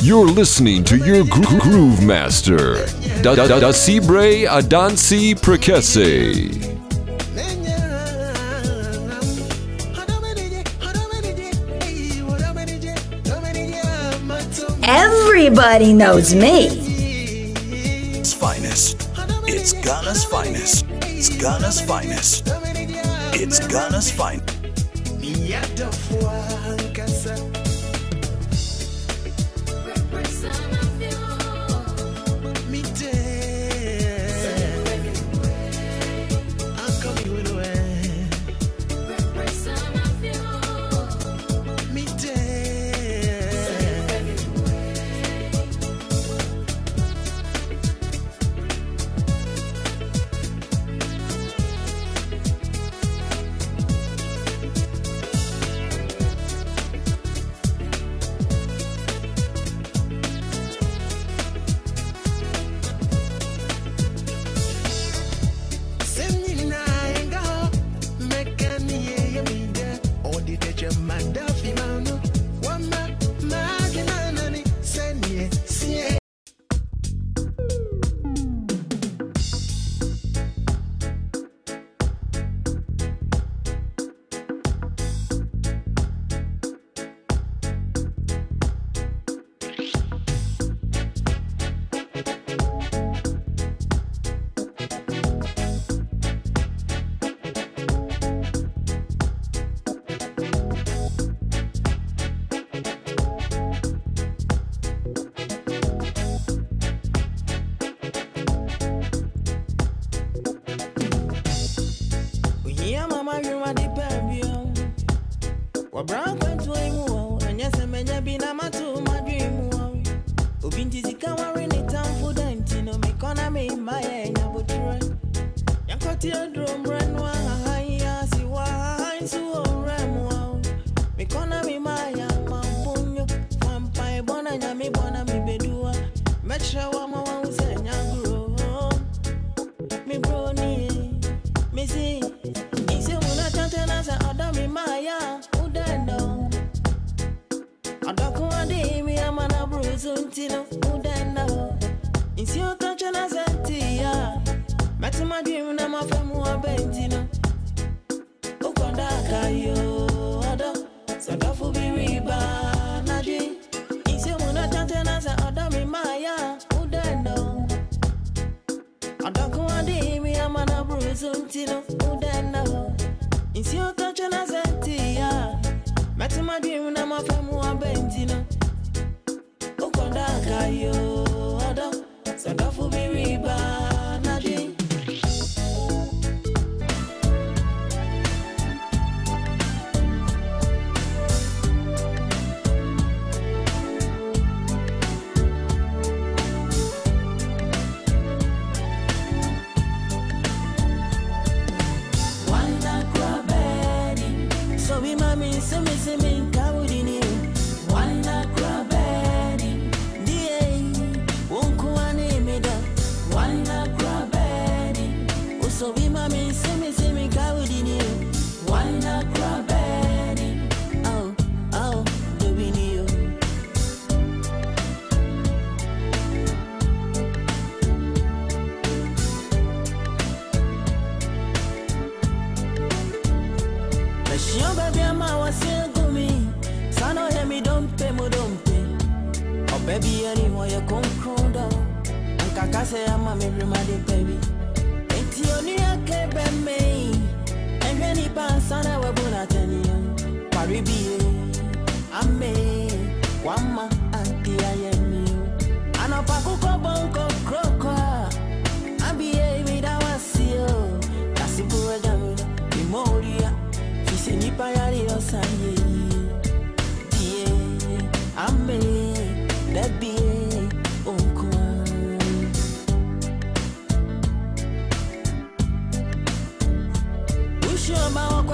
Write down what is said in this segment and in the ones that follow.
You're listening to your gro- groove master, Da Da Da Sibre Adansi Prekese. Everybody knows me. It's finest. It's Ghana's finest. It's Ghana's finest. It's Ghana's finest. Il the deux fois que kama my dream wawe obinti zikawari ni tamfu me mikona mimaye nyabutire yankoti on drum brand one. ntino udenda o nsi ụtọchọ na zenti ya metụmadụ iwu na mafe mụ ọbe ntino ụkọdọ aka ọdọ sọdọfụ biri ịba na dị nsi na chọchọ na za ọdọ mi ma ya udenda o ọdọkụ adịghị m ntino Baby, anymore you come crown down. And Kaka say, I'm a merry money, baby. And Tionia came by me. And when he many pants on our Bonatanian. Paribi, I may. One man, Auntie, I am you. And a Paco Bonco Croca. I behave with our seal. That's the poor damn. Memoria. Fisi nipa yari osaye.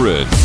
Different.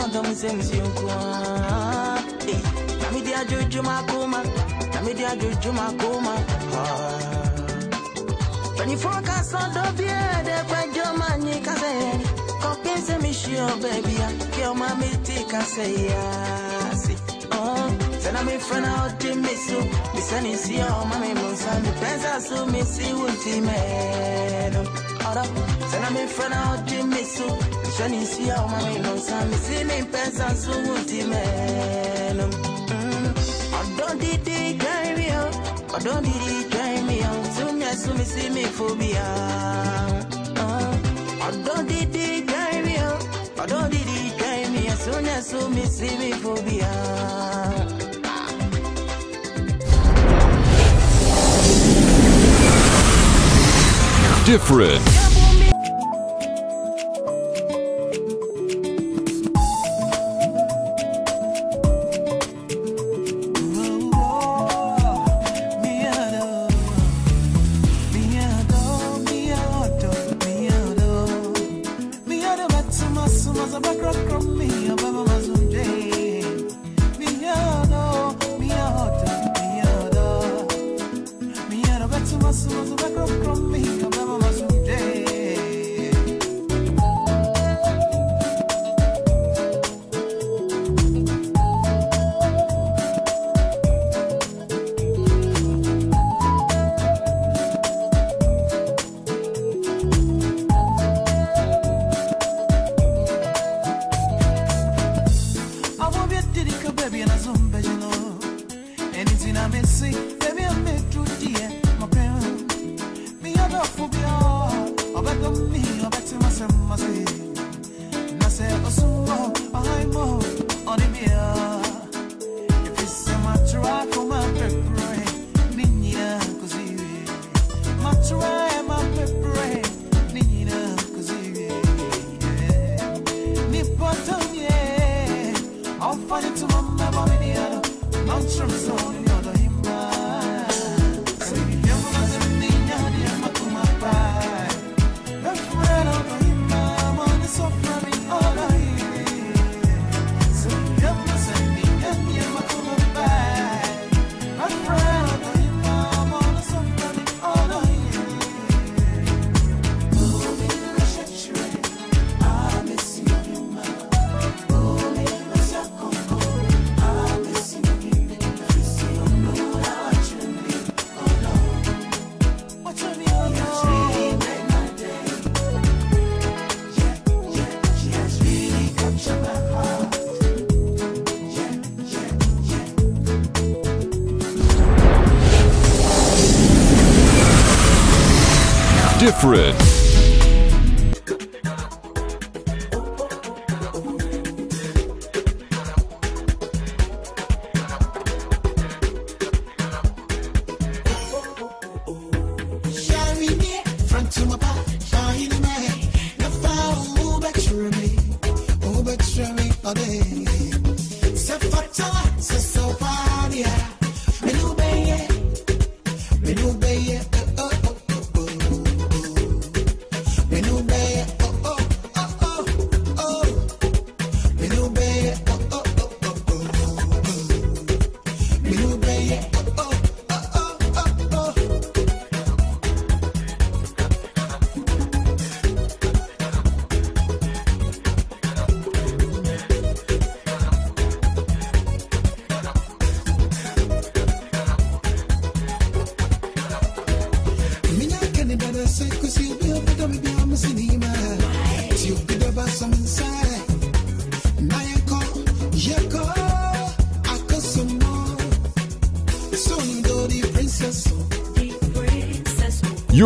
Sùn mi yàn ọ̀dọ́ mi sẹ́mi sí nkú. Nàmi di ajojú máa kó ma, nàmi di ajojú máa kó ma. Fẹ̀yìnfọ́ ká sọ́dọ̀ bí ẹ̀ẹ́dẹ́gbẹ́jọ́ máa yín kásẹ̀ yẹn. Kọ́pín sẹ́mi ṣí ọbẹ̀ bí ya, kí ọmọ mi ti kásẹ̀ yá sí. Sena mi frena odi mi su Mi seni si o mami musa Mi pensa su mi si wunti meno Ora Sena o mami musa Mi si mi pensa su wunti meno Mm. Odon di di join me o Odon di di join me o Su mi su si mi phobia Uh. Odon di di join me o Odon di di join me o Su mi su si mi phobia Different. Bye.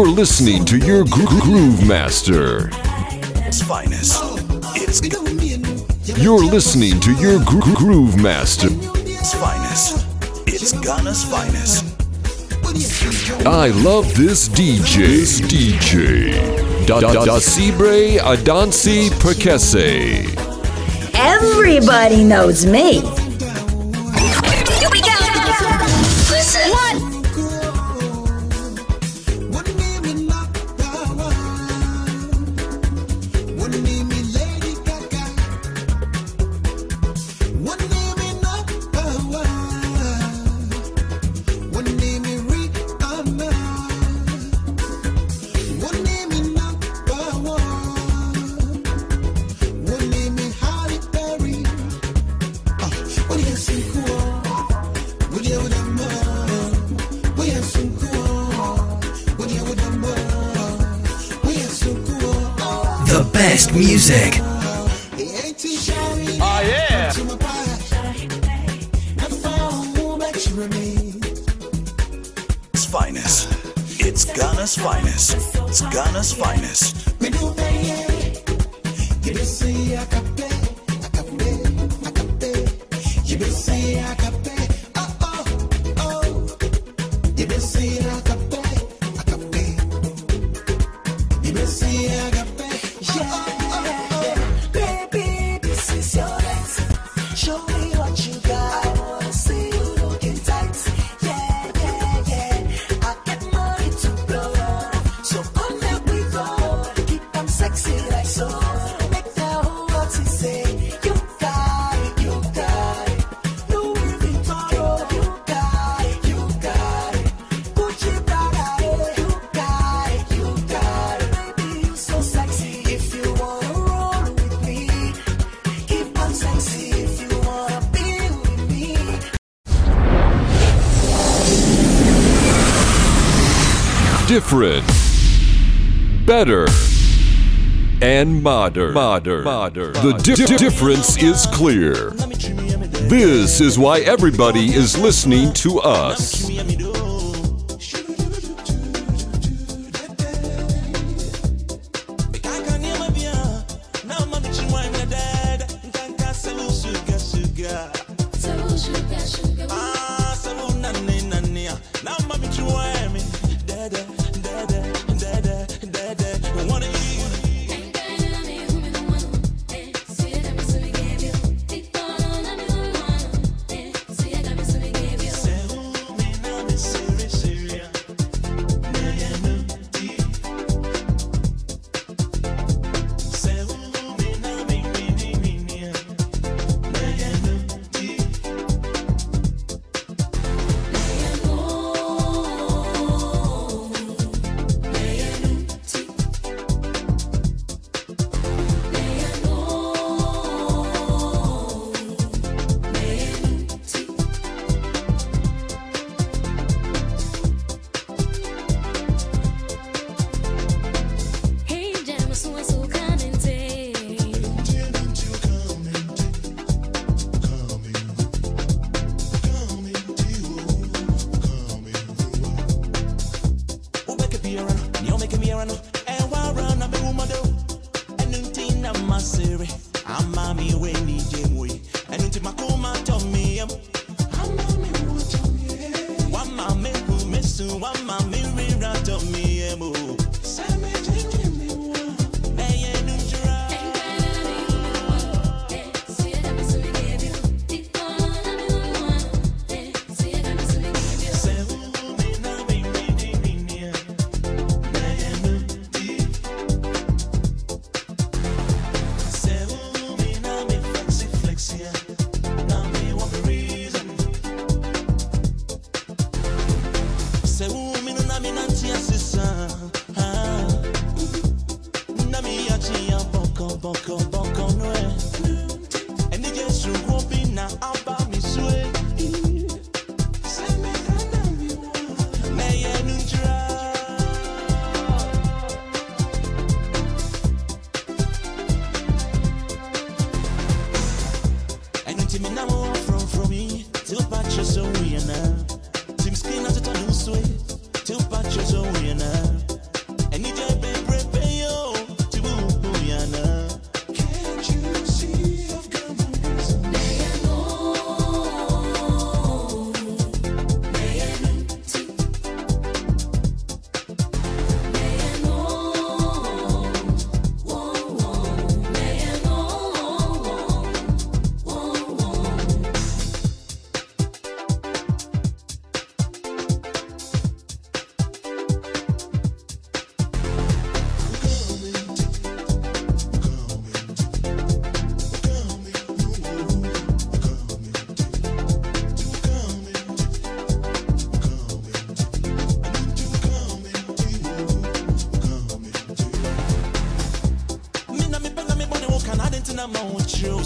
You're listening to your gro- groove master. It's finest. It's You're listening to your gro- groove master. It's finest. It's Ghana's finest. I love this DJ. This DJ. Da da da Sibre Adansi Prekese. Everybody knows me. The best music. Oh, yeah. It's finest. It's Ghana's finest. It's Ghana's finest. and modern. Modern. modern. The di- difference is clear. This is why everybody is listening to us. run.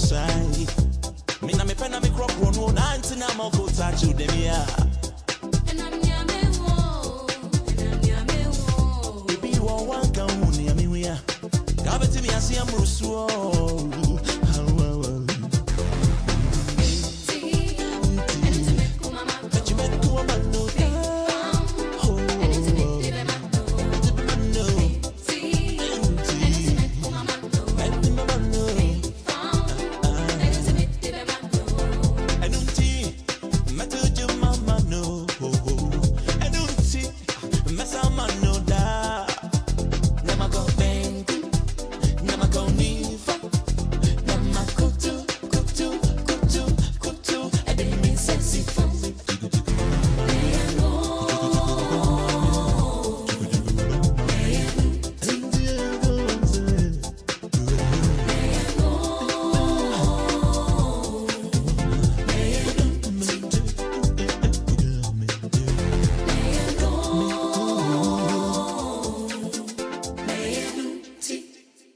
side. Me na me pena me crop one one auntie na mo go touch you dem ya. Baby, you are one can win me. Gabetimi.